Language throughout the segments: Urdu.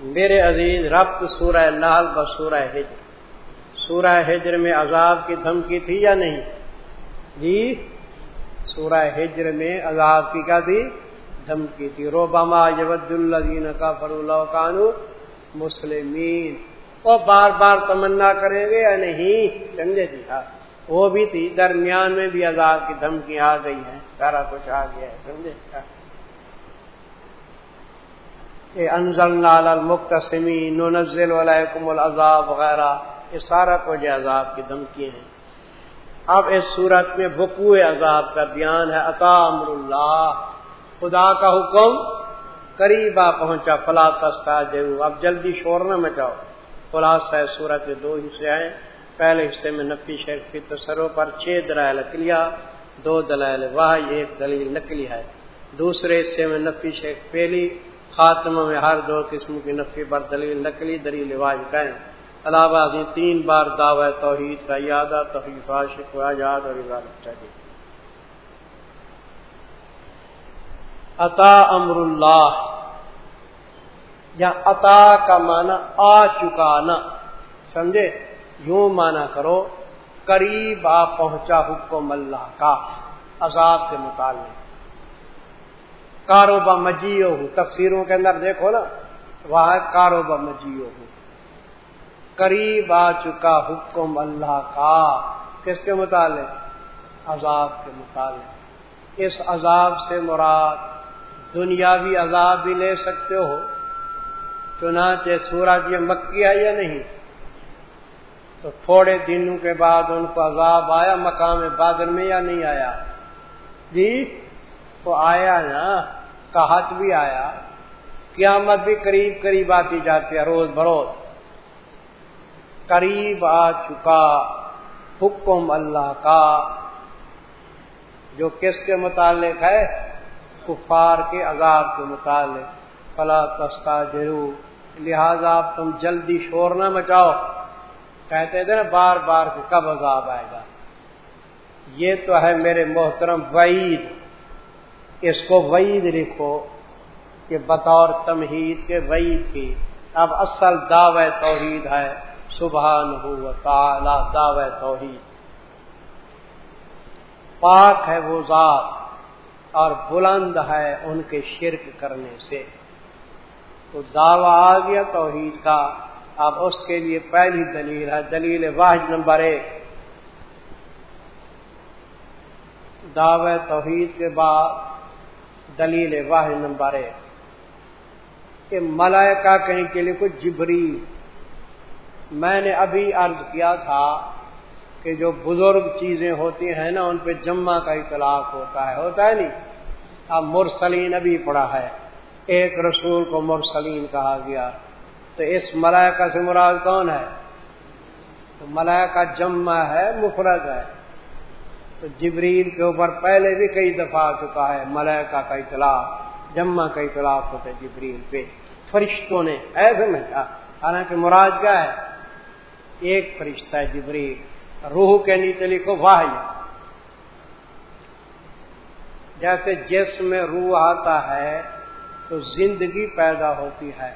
میرے عزیز، ربط سورہ نال ب سورہ ہجر سورہ ہجر میں عذاب کی دھمکی تھی یا نہیں؟ جی سورہ ہجر میں عذاب کی کیا تھی؟ دھمکی تھی۔ روباما یبد الدین کا فرو کانو مسلمین۔ وہ بار بار تمنا کریں گے یا نہیں؟ سمجھے جی ہاں۔ وہ بھی تھی۔ درمیان میں بھی عذاب کی دھمکی آ گئی ہے۔ سارا کچھ آ گیا ہے۔ سمجھے؟ ہاں۔ ہاں۔ انزل نال مختصمی علیکم العذاب وغیرہ، یہ سارا کچھ عذاب کی دھمکی ہیں۔ اب اس صورت میں بکو عذاب کا بیان ہے عطا امر اللہ۔ خدا کا حکم قریبا پہنچا، فلا تستا جرو اب جلدی شور نہ مچاؤ۔ خلاصہ صورت کے دو حصے ہیں۔ پہلے حصے میں نفی شیخ کی تصروں پر چھ دلائل نکلیا دو دلائل واہ ایک دلیل نکلی ہے۔ دوسرے حصے میں نفی شیخ پہلی خاتمہ میں ہر دو قسم کی نفی پر دلیل، نقلی دلیل واج کہیں علاوہ تین بار دعوی توحید کا یادہ، توحید عاشق و آزاد اور عبادت چاہیے عطا امر اللہ۔ یا عطا کا معنی آ چکا نہ سمجھے؟ یوں مانا کرو، قریب آ پہنچا حکم اللہ کا، عذاب کے متعلق۔ کاروبا مجیو ہوں تفسیروں کے اندر دیکھو نا، وہاں کاروبا مجیو ہوں قریب آ چکا حکم اللہ کا۔ کس کے متعلق؟ عذاب کے متعلق۔ اس عذاب سے مراد دنیاوی عذاب بھی لے سکتے ہو، چنانچہ سورج یہ مکی ہے یا نہیں؟ تو تھوڑے دنوں کے بعد ان کو عذاب آیا، مقام بادل میں یا نہیں آیا؟ جی تو آیا نا۔ کہت بھی آیا، قیامت بھی قریب قریب آتی جاتی ہے روز بروز۔ قریب آ چکا حکم اللہ کا، جو کس کے متعلق ہے؟ کفار کے عذاب کے متعلق۔ فلا تستا ضرور لہذا آپ تم جلدی شور نہ مچاؤ۔ کہتے تھے نا، بار بار کہ کب عذاب آئے گا۔ یہ تو ہے میرے محترم وعید۔ اس کو وعید لکھو کہ بطور تمہید کے وعید کی۔ اب اصل دعوی توحید ہے۔ سبحان ہو تعالی دعوی توحید۔ پاک ہے وہ ذات اور بلند ہے ان کے شرک کرنے سے۔ تو دعوی آ گیا توحید کا۔ اب اس کے لیے پہلی دلیل ہے۔ دلیل واحد نمبر ایک۔ دعوی توحید کے بعد دلیل واحد نمبر ہے کہ ملائکہ کہیں کے لیے کچھ جبری میں نے ابھی عرض کیا تھا کہ جو بزرگ چیزیں ہوتی ہیں نا، ان پہ جمع کا اطلاق ہوتا ہے ہوتا ہے نہیں؟ اب مرسلین ابھی پڑا ہے، ایک رسول کو مرسلین کہا گیا۔ تو اس ملائکہ سے مراد کون ہے؟ تو ملائکہ جمع ہے، مفرد ہے۔ تو جبریل کے اوپر پہلے بھی کئی دفعہ آ چکا ہے، ملائکہ کا اطلاع، جمع کا اطلاع ہوتا ہے جبریل پہ۔ فرشتوں نے ایسے میں کہا، حالانکہ مراد کیا ہے؟ ایک فرشتہ ہے جبریل، روح کے نیچے لکھو واہ جیسے جسم میں روح آتا ہے، تو زندگی پیدا ہوتی ہے۔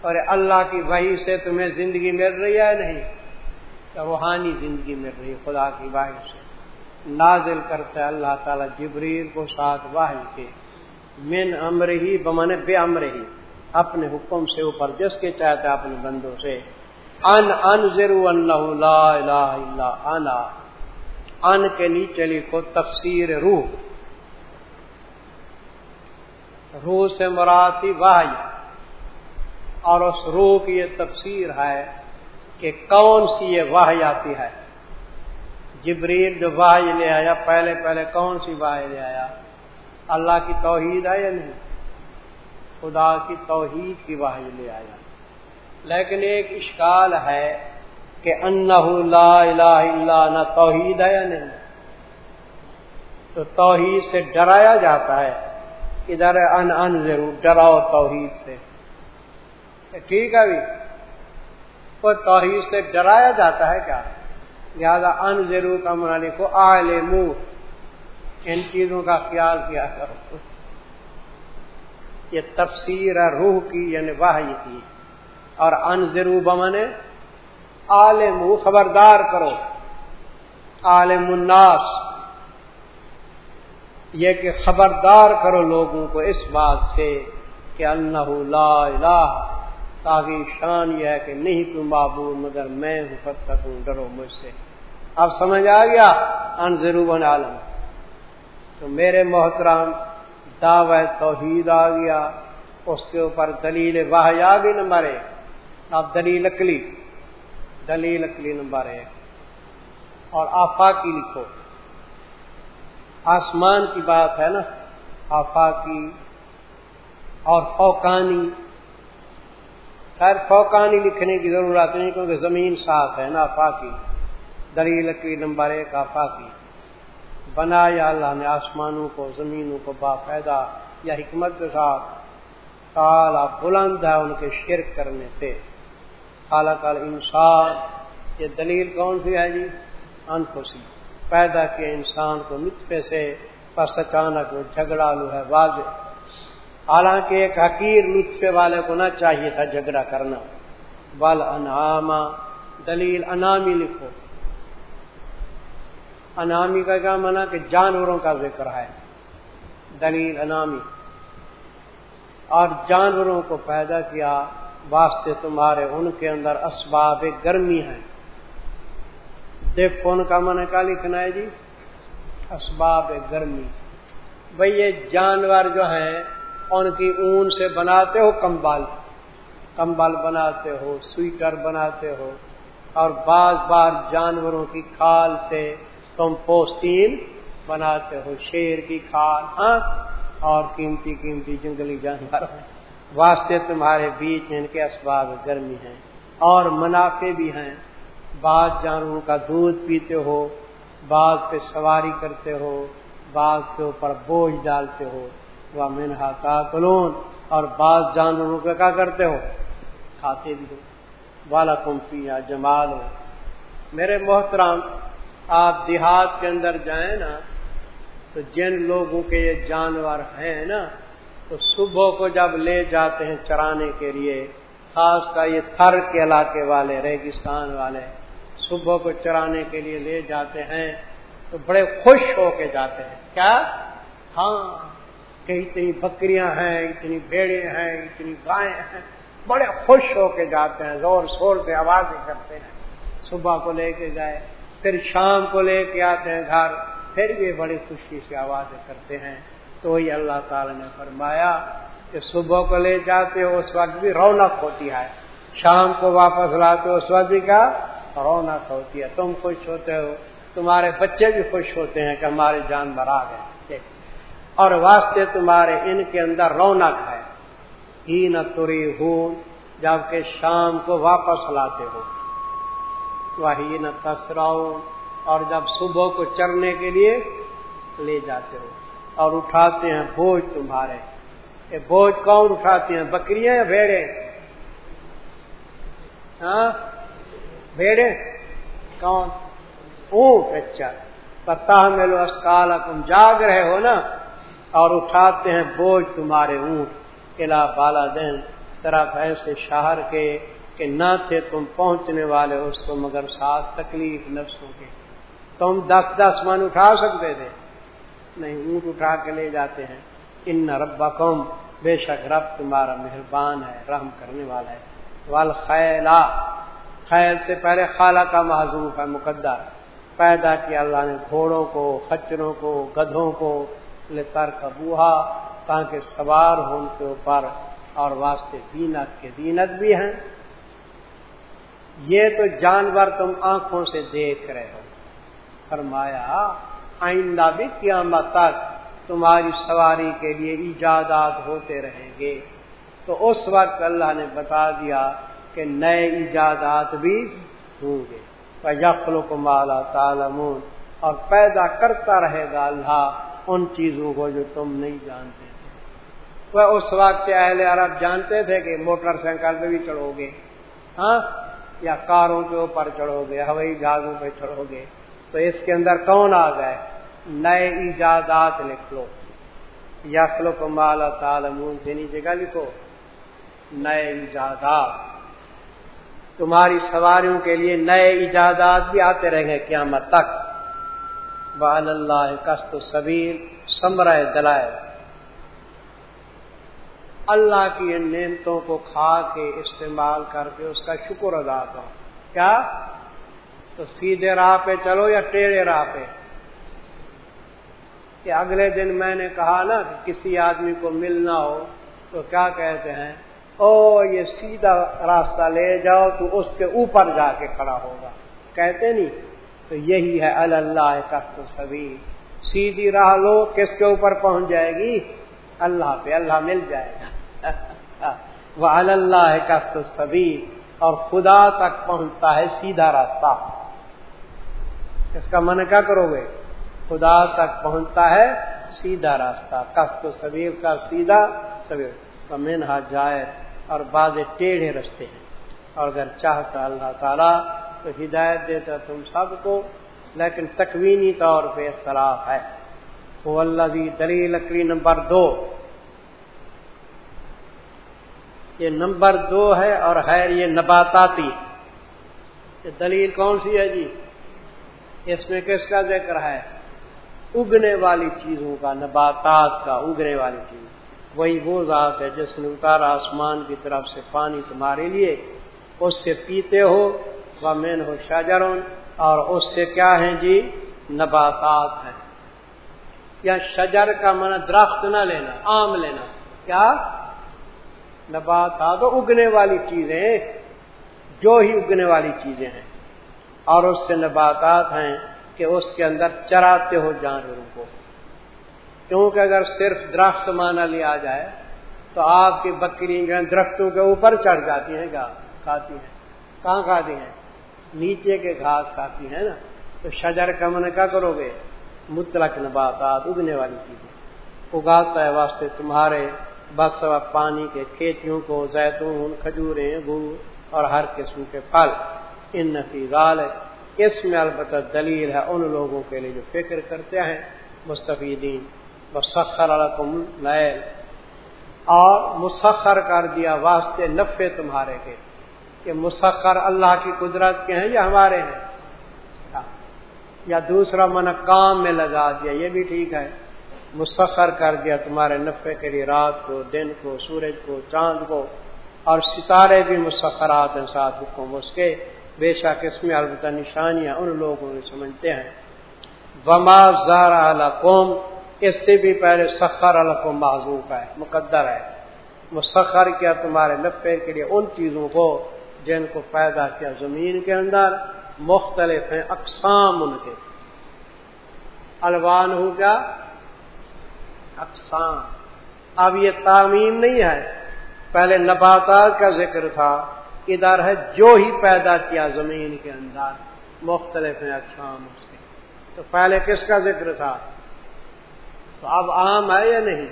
اور اللہ کی وحی سے تمہیں زندگی مل رہی ہے نہیں؟ روحانی زندگی مل رہی ہے، خدا کی واحد سے۔ نازل کرتا ہے اللہ تعالیٰ جبریل کو ساتھ واحد کے۔ من امر ہی بمانے بے امر ہی اپنے حکم سے اوپر جس کے چاہتا ہے اپنے بندوں سے۔ ان ان ضرور اللہ لا الہ الا انا۔ ان کے نیچے لکھو تفسیر روح۔ روح سے مراتی واحد اور اس روح کی یہ تفسیر ہے کہ کون سی یہ واہ آتی ہے؟ جبریل جو واہ لے آیا، پہلے پہلے کون سی واہ لے آیا؟ اللہ کی توحید ہے یا نہیں؟ خدا کی توحید کی واہ لے آیا۔ لیکن ایک اشکال ہے کہ لا الہ الا نہ توحید ہے یا نہیں؟ تو توحید سے ڈرایا جاتا ہے۔ ادھر ان ان ضرور، ڈراؤ توحید سے۔ ٹھیک ہے ابھی؟ کوئی توحید سے ڈرایا جاتا ہے کیا؟ لہذا ان ضرور کا منالی کو آل منہ ان چیزوں کا خیال کیا کرو۔ یہ تفسیر روح کی یعنی واحد کی۔ اور ان بمن عالم خبردار کرو۔ عالم الناس یہ کہ خبردار کرو لوگوں کو اس بات سے کہ اللہ لا الہ، تاکہ شان یہ ہے کہ نہیں تم بابو، مگر میں ہوں، فتح ہوں ڈرو مجھ سے۔ اب سمجھ آ گیا؟ ان ضرور عالم۔ تو میرے محترام دعوی توحید آ گیا۔ اس کے اوپر دلیل واہ آ گئی نمبر ایک۔ اب دلیل اکلی۔ دلیل اکلی نمبر ایک۔ اور آفاقی لکھو۔ آسمان کی بات ہے نا؟ آفاقی اور فوکانی خیر فوکانی لکھنے کی ضرورت نہیں کیونکہ زمین صاف ہے نا آفاقی دلیل کی نمبر ایک آفاقی بنایا اللہ نے آسمانوں کو، زمینوں کو باقاعدہ یا حکمت کے ساتھ کالا بلند ہے ان کے شرک کرنے سے کالا کال انسان، یہ دلیل کون سی ہے جی؟ انفسی پیدا کیا انسان کو نطفے سے پس اچانک وہ جھگڑا لو ہے واضح۔ حالانکہ ایک حقیر نطفے والے کو نہ چاہیے تھا جھگڑا کرنا۔ بل انعامہ دلیل انامی لکھو۔ انامی کا کیا منع کہ جانوروں کا ذکر ہے، دلیل انامی۔ اور جانوروں کو پیدا کیا واسطے تمہارے ان کے اندر اسباب گرمی ہیں۔ دیکھو ان کا من کیا لکھنا ہے جی؟ اسباب گرمی۔ بھئی یہ جانور جو ہیں، ان کی اون سے بناتے ہو کمبل کمبل بناتے ہو، سویٹر بناتے ہو۔ اور بعض بار جانوروں کی کھال سے تم پوستین بناتے ہو، شیر کی کھال ہاں؟ اور قیمتی قیمتی جنگلی جانور واسطے تمہارے بیچ ان کے اسباب گرمی ہیں اور منافع بھی ہیں۔ بعض جانوروں کا دودھ پیتے ہو، بعض پہ سواری کرتے ہو، بعض کے اوپر بوجھ ڈالتے ہو۔ وہ منہا کلون اور بعض جانوروں کا کیا کرتے ہو؟ کھاتے بھی ہو۔ والا کمپیا جمال۔ ہو میرے محترام آپ دیہات کے اندر جائیں نا، تو جن لوگوں کے یہ جانور ہیں نا، تو صبح کو جب لے جاتے ہیں چرانے کے لیے، خاص کا یہ تھر کے علاقے والے، ریگستان والے، صبح کو چرانے کے لیے لے جاتے ہیں، تو بڑے خوش ہو کے جاتے ہیں۔ کیا؟ ہاں کہ اتنی بکریاں ہیں، اتنی بھیڑے ہیں، اتنی گائے ہیں۔ بڑے خوش ہو کے جاتے ہیں، زور شور سے آوازیں کرتے ہیں۔ صبح کو لے کے گئے پھر شام کو لے کے آتے ہیں گھر، پھر بھی بڑی خوشی سے آوازیں کرتے ہیں۔ تو وہی اللہ تعالی نے فرمایا کہ صبح کو لے جاتے ہو، اس وقت بھی رونق ہوتی ہے۔ شام کو واپس لاتے ہو، اس وقت بھی کا رونق ہوتی ہے۔ تم خوش ہوتے ہو، تمہارے بچے بھی خوش ہوتے ہیں کہ ہمارے جانور آ گئے۔ اور واسطے تمہارے ان کے اندر رونق ہے۔ ہی نہ تری ہوں جبکہ شام کو واپس لاتے ہو۔ وہی نہ تسراؤ اور جب صبح کو چرنے کے لیے لے جاتے ہو اور اٹھاتے ہیں بوجھ تمہارے یہ بوجھ کون اٹھاتے ہیں بکریاں یا بھیڑے ہاں بھیڑے کون اونٹ اچھا پتا میں لو اسکال تم جاگ رہے ہو نا اور اٹھاتے ہیں بوجھ تمہارے اونٹ قلعہ بالا دین طرف ایسے شہر کے کہ نہ تھے تم پہنچنے والے اس کو، مگر ساتھ تکلیف نفسوں کے۔ تم دس دس من اٹھا سکتے تھے۔ نہیں، اونٹ اٹھا کے لے جاتے ہیں۔ ان ربا قوم بے شک رب تمہارا مہربان ہے، رحم کرنے والا ہے۔ وال خیلا خیل سے پہلے خالہ کا معذوف ہے مقدر پیدا کیا اللہ نے گھوڑوں کو، خچروں کو، گدھوں کو لے کبوہا تاکہ سوار ہو ان کے اوپر اور واسطے دینت کے دینت بھی ہیں۔ یہ تو جانور تم آنکھوں سے دیکھ رہے ہو۔ فرمایا، آئندہ بھی قیامت تک تمہاری سواری کے لیے ایجادات ہوتے رہیں گے۔ تو اس وقت اللہ نے بتا دیا کہ نئے ایجادات بھی ہوں گے۔ یقل کو مالا تالمون اور پیدا کرتا رہے گا اللہ ان چیزوں کو جو تم نہیں جانتے تھے۔ وہ اس وقت اہل عرب جانتے تھے کہ موٹر سائیکل پہ بھی چڑھو گے۔ ہاں یا کاروں کے اوپر چڑھو گے، ہوائی جہازوں پہ چڑھو گے۔ تو اس کے اندر کون آ گئے؟ نئے ایجادات لکھ لو یخل کو مالا تالمون سے نیچے کا لکھو۔ نئے ایجادات۔ تمہاری سواریوں کے لیے نئے ایجادات بھی آتے رہیں گے قیامت تک۔ بال اللہ کست سبیر سمرائے دلائے اللہ کی ان نعمتوں کو کھا کے استعمال کر کے اس کا شکر ادا کرو۔ کیا؟ تو سیدھے راہ پہ چلو یا ٹیڑھے راہ پہ۔ کہ اگلے دن میں نے کہا نا کہ کسی آدمی کو ملنا ہو تو کیا کہتے ہیں؟ او، یہ سیدھا راستہ لے جاؤ، تو اس کے اوپر جا کے کھڑا ہوگا۔ کہتے نہیں، تو یہی ہے اللہ کست سبھی سیدھی راہ لو، کس کے اوپر پہنچ جائے گی؟ اللہ پہ۔ اللہ مل جائے گا۔ وہ اللہ کست سبھی اور خدا تک پہنچتا ہے سیدھا راستہ۔ اس کا من کیا کرو گے خدا تک پہنچتا ہے سیدھا راستہ۔ کف تو سبیر کا سیدھا سبیر مینہا جائے اور بعض ٹیڑھے رستے ہیں۔ اور اگر چاہتا اللہ تعالیٰ تو ہدایت دیتا تم سب کو، لیکن تکوینی طور پہ اختلاف ہے۔ وہ اللہ دلیل لکڑی نمبر دو۔ یہ نمبر دو ہے اور ہے یہ نباتاتی یہ دلیل کون سی ہے جی؟ اس میں کس کا ذکر ہے؟ اگنے والی چیزوں کا، نباتات کا، اگنے والی چیز۔ وہی وہ ذات ہے جس نے اتارا آسمان کی طرف سے پانی تمہارے لیے۔ اس سے پیتے ہو وہ مین ہو شاجرون۔ اور اس سے کیا ہیں جی؟ نباتات ہیں۔ یا شجر کا من درخت نہ لینا، آم لینا۔ کیا؟ نباتات اگنے والی چیزیں جو ہی اگنے والی چیزیں ہیں۔ اور اس سے نباتات ہیں کہ اس کے اندر چراتے ہو جانوروں کو۔ کیونکہ اگر صرف درخت مانا لیا جائے، تو آپ کی بکری درختوں کے اوپر چڑھ جاتی ہیں، گا کھاتی ہیں۔ کہاں کھاتی ہیں؟ نیچے کے گھاس کھاتی ہیں نا۔ تو شجر کا من کیا کرو گے؟ مطلق نباتات، اگنے والی چیزیں۔ اگاتا ہے واسطے تمہارے بس پانی کے کھیتیوں کو، زیتون، کھجوریں، گڑ اور ہر قسم کے پھل۔ ان نفیز اس میں البتہ دلیل ہے ان لوگوں کے لیے جو فکر کرتے ہیں، مستفیدین۔ مسخر نئے اور مسخر کر دیا واسطے نفے تمہارے کے۔ کہ مسخر اللہ کی قدرت کے ہیں یا ہمارے ہیں؟ یا دوسرا من کام میں لگا دیا، یہ بھی ٹھیک ہے۔ مسخر کر دیا تمہارے نفے کے لیے رات کو، دن کو، سورج کو، چاند کو، اور ستارے بھی مسخرات ہیں ساتھ حکم اس کے۔ بے شک اس میں البتہ نشانیاں ان لوگوں نے سمجھتے ہیں۔ وما زارا قوم اس سے بھی پہلے سخر القوم معذوف ہے، مقدر ہے۔ وہ سخر کیا تمہارے نفے کے لیے ان چیزوں کو جن کو پیدا کیا زمین کے اندر۔ مختلف ہیں، اقسام ان کے۔ الوان ہو گیا اقسام۔ اب یہ تعمیم نہیں ہے۔ پہلے نباتات کا ذکر تھا۔ ادھر ہے جو ہی پیدا کیا زمین کے اندر۔ مختلف ہیں اقسام اس کے۔ تو پہلے کس کا ذکر تھا؟ تو اب عام ہے یا نہیں؟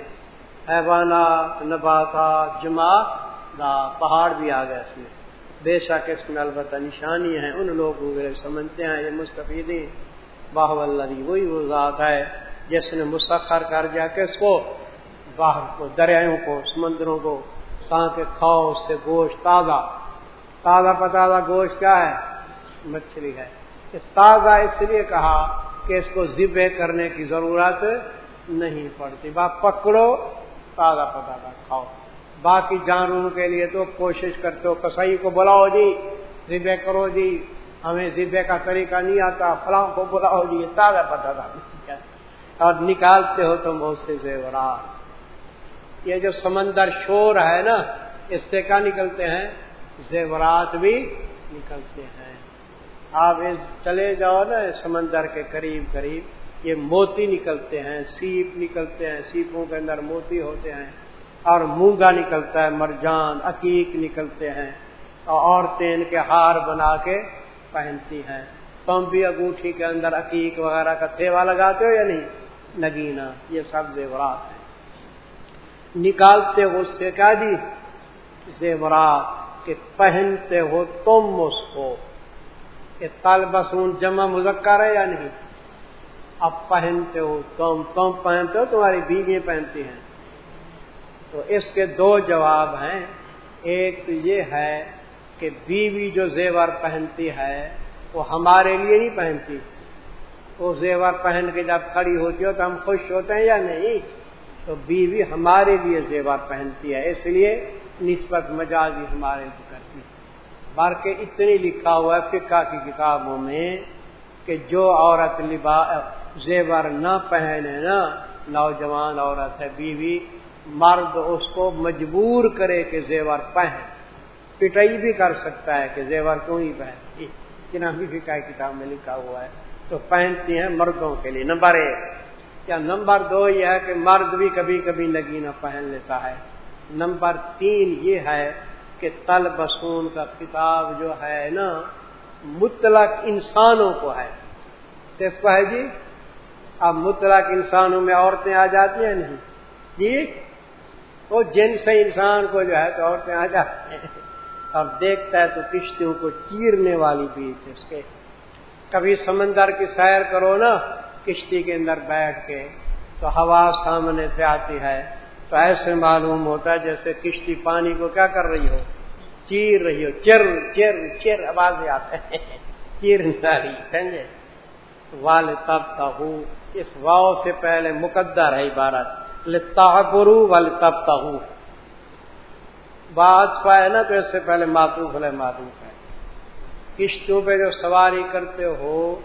حیوانات نباتات جمع دا پہاڑ بھی آ گیا اس میں۔ بے شک اس میں البتہ نشانی ہے ان لوگوں کو سمجھتے ہیں، یہ مستفید باہ اللہ وہی وہ ذات ہے۔ جس نے مستخر کر دیا کس کو باہر کو دریاؤں کو، سمندروں کو تاکہ کھاؤ، اس سے گوشت تازہ۔ تازہ پتازہ گوشت کیا ہے؟ مچھلی ہے۔ تازہ اس لیے کہا کہ اس کو ذبے کرنے کی ضرورت نہیں پڑتی۔ باپ پکڑو، تازہ پتازہ کھاؤ۔ باقی جانوروں کے لیے تو کوشش کرتے ہو، کسائی کو بلاؤ جی ذبے کرو جی۔ ہمیں ذبے کا طریقہ نہیں آتا، فلاں کو بلاؤ جی تازہ پتازہ۔ اور نکالتے ہو تم بہت سے زیورات۔ یہ جو سمندر شور ہے نا، اس سے کیا نکلتے ہیں؟ زیورات بھی نکلتے ہیں۔ آپ چلے جاؤ نا سمندر کے قریب قریب، یہ موتی نکلتے ہیں، سیپ نکلتے ہیں، سیپوں کے اندر موتی ہوتے ہیں۔ اور مونگا نکلتا ہے، مرجان عقیق نکلتے ہیں۔ اور عورتیں ان کے ہار بنا کے پہنتی ہیں۔ تم بھی انگوٹھی کے اندر عقیق وغیرہ کا تھیوا لگاتے ہو یا نہیں؟ نگینا، یہ سب زیورات ہیں۔ نکالتے ہو اس سے کیا زیورات کہ پہنتے ہو تم اس کو۔ یہ تال بسون جمع مذکر ہے یا نہیں؟ اب پہنتے ہو تم تم پہنتے ہو، تمہاری بیوی پہنتی ہیں۔ تو اس کے دو جواب ہیں۔ ایک تو یہ ہے کہ بیوی جو زیور پہنتی ہے، وہ ہمارے لیے نہیں پہنتی۔ وہ زیور پہن کے جب کھڑی ہوتی ہو تو ہم خوش ہوتے ہیں یا نہیں؟ تو بیوی ہمارے لیے زیور پہنتی ہے، اس لیے نسبت مجازی ہمارے لیے کرتی ہے۔ بلکہ اتنی لکھا ہوا ہے، فقہ کی کتابوں میں کہ جو عورت لبا، زیور نہ پہنے نا، نوجوان عورت ہے، بیوی مرد اس کو مجبور کرے کہ زیور پہن۔ پٹائی بھی کر سکتا ہے کہ زیور کیوں ہی پہنتی؟ جنہیں بھی فکا کتاب میں لکھا ہوا ہے۔ تو پہنتی ہیں مردوں کے لیے۔ نمبر ایک یا نمبر دو یہ ہے کہ مرد بھی کبھی کبھی نگینا پہن لیتا ہے۔ نمبر تین یہ ہے کہ تل بسون کا کتاب جو ہے نا، مطلق انسانوں کو ہے۔ کس کو ہے جی؟ اب مطلق انسانوں میں عورتیں آ جاتی ہیں نہیں؟ جی؟ وہ جن سے انسان کو جو ہے تو عورتیں آ جاتی ہیں۔ اب دیکھتا ہے تو کشتیوں کو چیرنے والی بیچ اس کے کبھی سمندر کی سیر کرو نا، کشتی کے اندر بیٹھ کے، تو ہوا سامنے سے آتی ہے۔ تو ایسے معلوم ہوتا ہے جیسے کشتی پانی کو کیا کر رہی ہو؟ چیر رہی ہو۔ چر چر چر، آواز آتے ہیں چیر سمجھے؟ وال تب تہو اس واؤ سے پہلے مقدر ہے عبارت۔ لتا گرو وال تب تہو بات پائے نا، تو اس سے پہلے معطوف ہے معروف ہے۔ کشتوں پہ جو سواری کرتے ہو،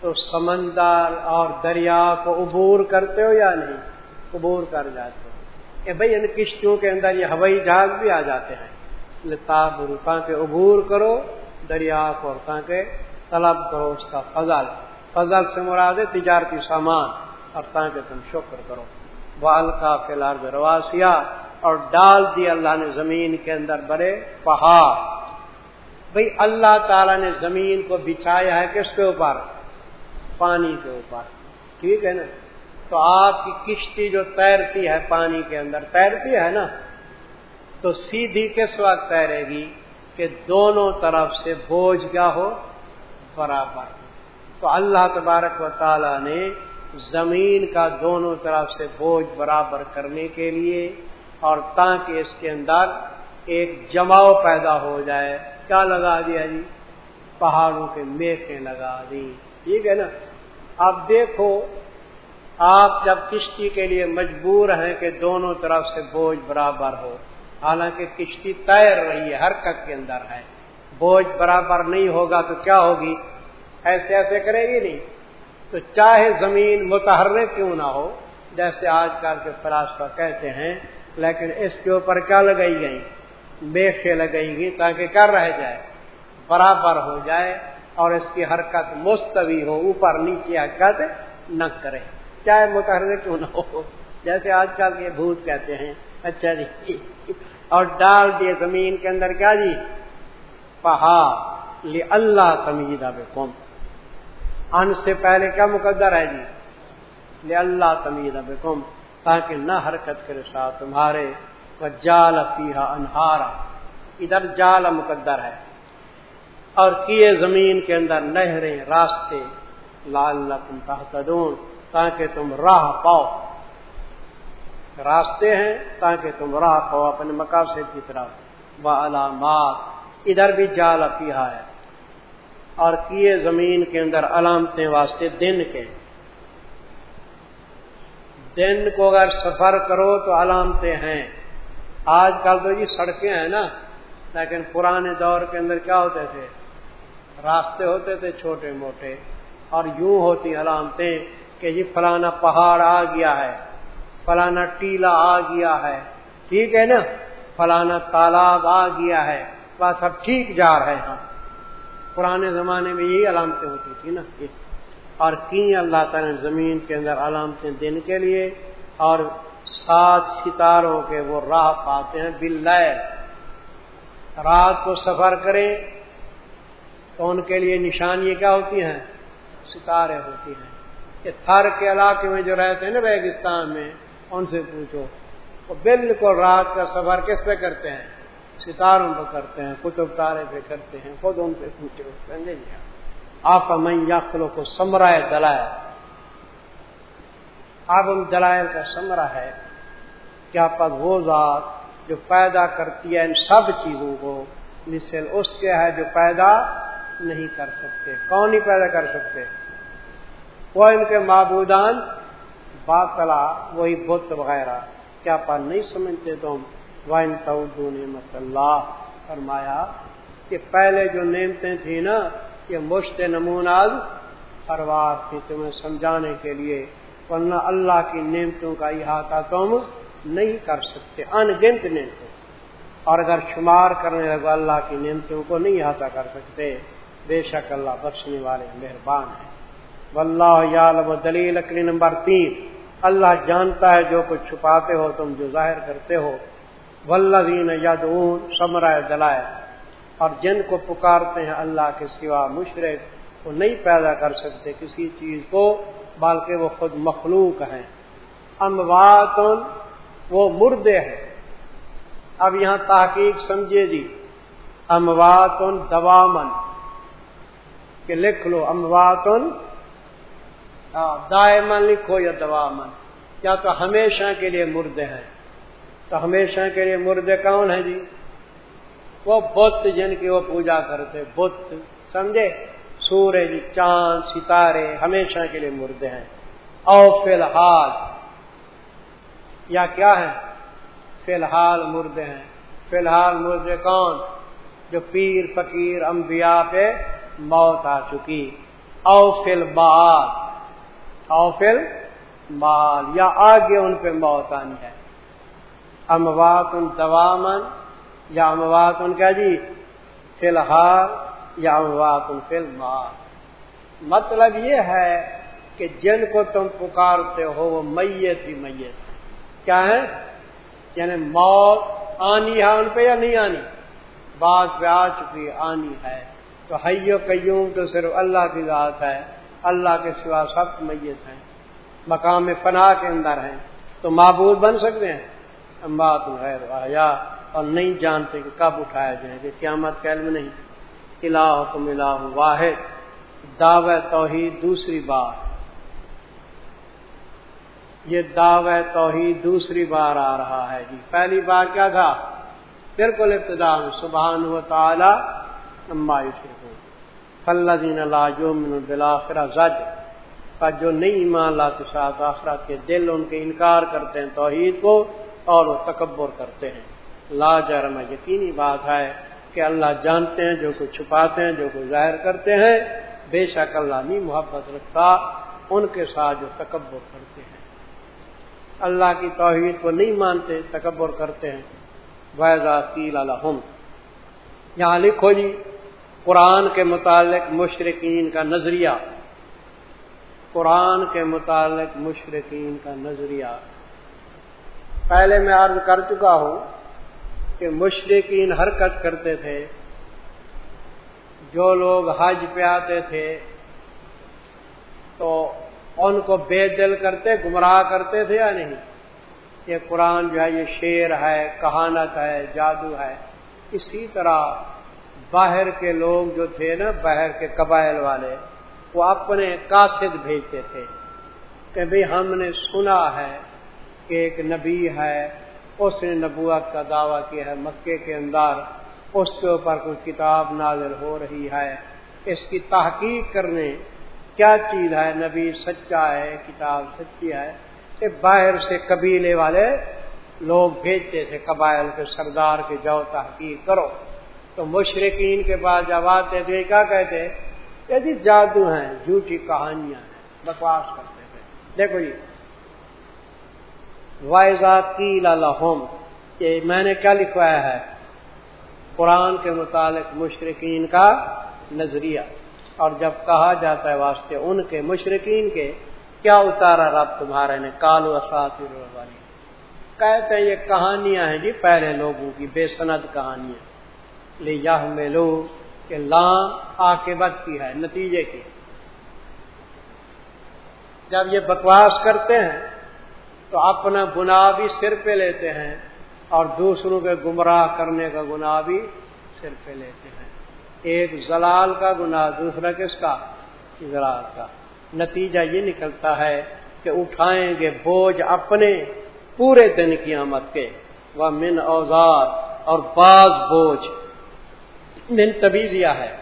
تو سمندر اور دریا کو عبور کرتے ہو یا نہیں؟ عبور کر جاتے ہو۔ کہ بھائی ان کشتیوں کے اندر یہ ہوائی جہاز بھی آ جاتے ہیں۔ لتاب روپا کے عبور کرو، دریا کو تاکہ طلب کرو، اس کا فضل۔ فضل سے مراد ہے تجارتی سامان۔ اور تاکہ تم شکر کرو۔ بال کا فلار رواسیا اور ڈال دی اللہ نے زمین کے اندر بڑے پہاڑ۔ بھئی اللہ تعالی نے زمین کو بچھایا ہے کس کے اوپر؟ پانی کے اوپر۔ ٹھیک ہے نا؟ تو آپ کی کشتی جو تیرتی ہے پانی کے اندر، تیرتی ہے نا؟ تو سیدھی کس وقت تیرے گی کہ دونوں طرف سے بوجھ کیا ہو؟ برابر۔ تو اللہ تبارک و تعالی نے زمین کا دونوں طرف سے بوجھ برابر کرنے کے لیے اور تاکہ اس کے اندر ایک جماؤ پیدا ہو جائے۔ کیا لگا دیا جی؟ پہاڑوں کے میخیں لگا دی ٹھیک ہے نا؟ اب دیکھو، آپ جب کشتی کے لیے مجبور ہیں کہ دونوں طرف سے بوجھ برابر ہو، حالانکہ کشتی تیر رہی ہے، حرکت کے اندر ہے۔ بوجھ برابر نہیں ہوگا تو کیا ہوگی؟ ایسے ایسے کرے گی نہیں۔ تو چاہے زمین متحرک کیوں نہ ہو، جیسے آج کل کے فلاسفہ کہتے ہیں، لیکن اس کے اوپر کیا لگائی گئی؟ بیخے لگائی گئی تاکہ کر رہ جائے، برابر ہو جائے اور اس کی حرکت مستوی ہو، اوپر نیچے حرکت نہ کرے۔ چاہے متحرک کیوں نہ ہو، جیسے آج کل کے بھوت کہتے ہیں اچھا جی اور ڈال دیے زمین کے اندر کیا جی؟ پہاڑ۔ لی اللہ تمیدہ بے قوم ان سے پہلے کیا مقدر ہے جی؟ لی اللہ تمیدہ بے قوم تاکہ نہ حرکت کرے ساتھ تمہارے۔ جال پیہا انہارا۔ ادھر جال مقدر ہے اور کیے زمین کے اندر نہریں، راستے۔ لال تم تحتدون تاکہ تم راہ پاؤ۔ راستے ہیں تاکہ تم راہ پاؤ اپنے مقاصد کی طرف۔ وہ علامات ادھر بھی جال پیہا ہے۔ اور کیے زمین کے اندر علامتیں واسطے دن کے۔ دن کو اگر سفر کرو تو علامتیں ہیں۔ آج کل تو جی سڑکیں ہیں نا، لیکن پرانے دور کے اندر کیا ہوتے تھے؟ راستے ہوتے تھے چھوٹے موٹے، اور یوں ہوتی علامتیں کہ جی فلانا پہاڑ آ گیا ہے، فلانا ٹیلا آ گیا ہے، ٹھیک ہے نا؟ فلانا تالاب آ گیا ہے، بس اب ٹھیک جا رہے ہیں۔ پرانے زمانے میں یہی علامتیں ہوتی تھی نا۔ اور کی اللہ تعالی نے زمین کے اندر علامتیں دینے کے لیے اور سات ستاروں کے وہ راہ پاتے ہیں بل رات کو سفر کریں تو ان کے لیے نشانی کیا ہوتی ہیں؟ ستارے ہوتی ہیں۔ کہ تھر کے علاقے میں جو رہتے ہیں نا ریگستان میں، ان سے پوچھو۔ وہ بالکل رات کا سفر کس پہ کرتے ہیں؟ ستاروں پہ کرتے ہیں کتب تارے پہ کرتے ہیں، خود ان پہ پوچھو۔ سمجھے آپ کا میں یاخلوں کو سمرائے دلایا اب ان دلائل کا سمرا ہے کیا پد وہ ذات جو پیدا کرتی ہے ان سب چیزوں کو، مثل اس کے ہے جو پیدا نہیں کر سکتے۔ کون نہیں پیدا کر سکتے؟ وہ ان کے معبودان، باطلا، وہی بت وغیرہ۔ کیا پر نہیں سمجھتے تم وائن تعدو نعمت اللہ فرمایا کہ پہلے جو نعمتیں تھیں نا، یہ مشت نموناز پروار تھی تمہیں سمجھانے کے لیے۔ ورنہ اللہ کی نعمتوں کا احاطہ تم نہیں کر سکتے ان گنت نعمتوں۔ اور اگر شمار کرنے لگو، اللہ کی نعمتوں کو نہیں احاطہ کر سکتے، بے شک اللہ بخشنے والے مہربان ہیں۔ واللہ دلیل اکلی نمبر تین۔ اللہ جانتا ہے جو کچھ چھپاتے ہو، تم جو ظاہر کرتے ہو۔ ولدین یدون سمرائے دلائے اور جن کو پکارتے ہیں، اللہ کے سوا مشرق، وہ نہیں پیدا کر سکتے کسی چیز کو۔ بلکہ وہ خود مخلوق ہیں۔ اموات وہ مردے ہیں۔ اب یہاں تحقیق سمجھے جی۔ اموات دوامن۔ کہ لکھ لو اموات دائمن لکھو یا دوامن یا تو ہمیشہ کے لیے مردے ہیں۔ تو ہمیشہ کے لیے مردے کون ہیں جی؟ وہ بت جن کی وہ پوجا کرتے، بت، سمجھے؟ سورج، چاند، ستارے ہمیشہ کے لیے مردے ہیں۔ او فی الحال، یا کیا ہے؟ فی الحال مردے ہیں۔ فی الحال مردے کون؟ جو پیر، فقیر، انبیاء پہ موت آ چکی۔ او فل بال او فل مال یا آگے ان پہ موت آنی ہے۔ اموات ان دوامن یا اموات ان کا جی؟ فی الحال یا اموات مطلب یہ ہے کہ جن کو تم پکارتے ہو وہ میت ہی میت۔ کیا ہے؟ یعنی موت آنی ہے ان پہ یا نہیں آنی؟ بعض پہ آ چکی آنی ہے۔ تو حیو قیوم تو صرف اللہ کی ذات ہے۔ اللہ کے سوا سب میت ہیں۔ مقام فنا کے اندر ہیں۔ تو معبود بن سکتے ہیں۔ بات غیر آیا۔ اور نہیں جانتے کہ کب اٹھایا جائے کہ قیامت کا علم نہیں۔ الہ کم الہ واحد دعو توحید دوسری بات یہ دعوی توحید دوسری بار آ رہا ہے جی۔ پہلی بار کیا تھا؟ بالکل ابتدا سبحان و تعالی فلدین اللہ جو من بلاخرا زج۔ کا جو نہیں ایمان لاتے ساتھ آخرات کے دل ان کے انکار کرتے ہیں توحید کو اور وہ تکبر کرتے ہیں۔ لا جرم، یقینی بات ہے کہ اللہ جانتے ہیں، جو کچھ چھپاتے ہیں، جو کچھ ظاہر کرتے ہیں، بے شک اللہ نہیں محبت رکھتا، ان کے ساتھ جو تکبر کرتے ہیں۔ اللہ کی توحید کو نہیں مانتے، تکبر کرتے ہیں۔ ویزا تیل الحم یہاں لکھو جی قرآن کے متعلق مشرقین کا نظریہ۔ قرآن کے متعلق مشرقین کا نظریہ۔ پہلے میں عرض کر چکا ہوں کہ مشرقین حرکت کرتے تھے۔ جو لوگ حج پہ آتے تھے، تو ان کو بے دل کرتے، گمراہ کرتے تھے یا نہیں؟ یہ قرآن جو ہے، یہ شعر ہے، کہانت ہے، جادو ہے۔ اسی طرح باہر کے لوگ جو تھے نا، باہر کے قبائل والے، وہ اپنے قاصد بھیجتے تھے کہ بھئی ہم نے سنا ہے کہ ایک نبی ہے اس نے نبوت کا دعویٰ کیا ہے، مکے کے اندر اس کے اوپر کوئی کتاب نازل ہو رہی ہے۔ اس کی تحقیق کرنے کیا چیز ہے؟ نبی سچا ہے، کتاب سچی ہے؟ کہ باہر سے قبیلے والے لوگ بھیجتے تھے قبائل کے سردار کے جاؤ تحقیق کرو۔ تو مشرقین کے بعد جب آتے تھے، کیا کہتے؟ کہ جی جادو ہیں، جھوٹی کہانیاں ہیں، بکواس کرتے تھے۔ دیکھو جی وائزا تیل الحم یہ میں نے کیا لکھوایا ہے؟ قرآن کے متعلق مشرقین کا نظریہ۔ اور جب کہا جاتا ہے واسطے ان کے مشرقین کے، کیا اتارا رب تمہارے نے؟ کالو اساتر والی کہتے ہیں یہ کہانیاں ہیں جی پہلے لوگوں کی بے سند کہانیاں۔ لے یہ میں لو کہ لام آ کے کی ہے نتیجے کی۔ جب یہ بکواس کرتے ہیں تو اپنا گناہ بھی سر پہ لیتے ہیں اور دوسروں کے گمراہ کرنے کا گناہ بھی سر پہ لیتے ہیں۔ ایک زلال کا گناہ، دوسرا کس کا؟ زلال کا۔ نتیجہ یہ نکلتا ہے کہ اٹھائیں گے بوجھ اپنے پورے دن کی آمد کے۔ وہ من اوزار اور بعض بوجھ۔ من تبیزیا ہے۔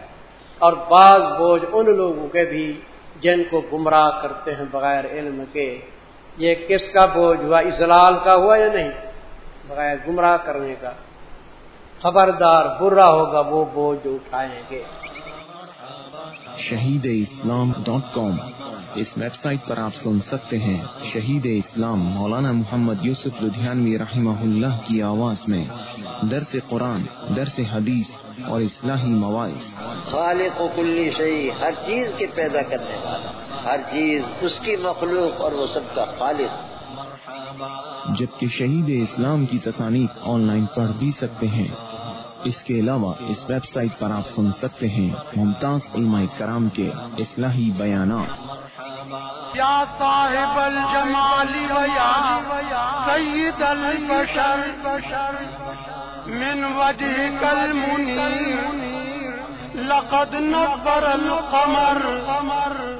اور بعض بوجھ ان لوگوں کے بھی جن کو گمراہ کرتے ہیں بغیر علم کے۔ یہ کس کا بوجھ ہوا؟ اسلال کا ہوا یا نہیں؟ بغیر گمراہ کرنے کا۔ خبردار برا ہوگا وہ بوجھ اٹھائیں گے۔ شہید اسلام ڈاٹ کام اس ویب سائٹ پر آپ سن سکتے ہیں شہید اسلام مولانا محمد یوسف لدھیانوی رحمہ اللہ کی آواز میں۔ درس قرآن درس حدیث اور اصلاحی مواعث۔ خالق و کلی شہی ہر چیز کے پیدا کرنے والا۔ ہر چیز اس کی مخلوق اور وہ سب کا خالق۔ جبکہ شہید اسلام کی تصانیف آن لائن پڑھ بھی سکتے ہیں۔ اس کے علاوہ اس ویب سائٹ پر آپ سن سکتے ہیں ممتاز علماء کرام کے اصلاحی بیانات۔ یا صاحب الجمال ویا سید البشر من وجهك المنير لقد نبر القمر۔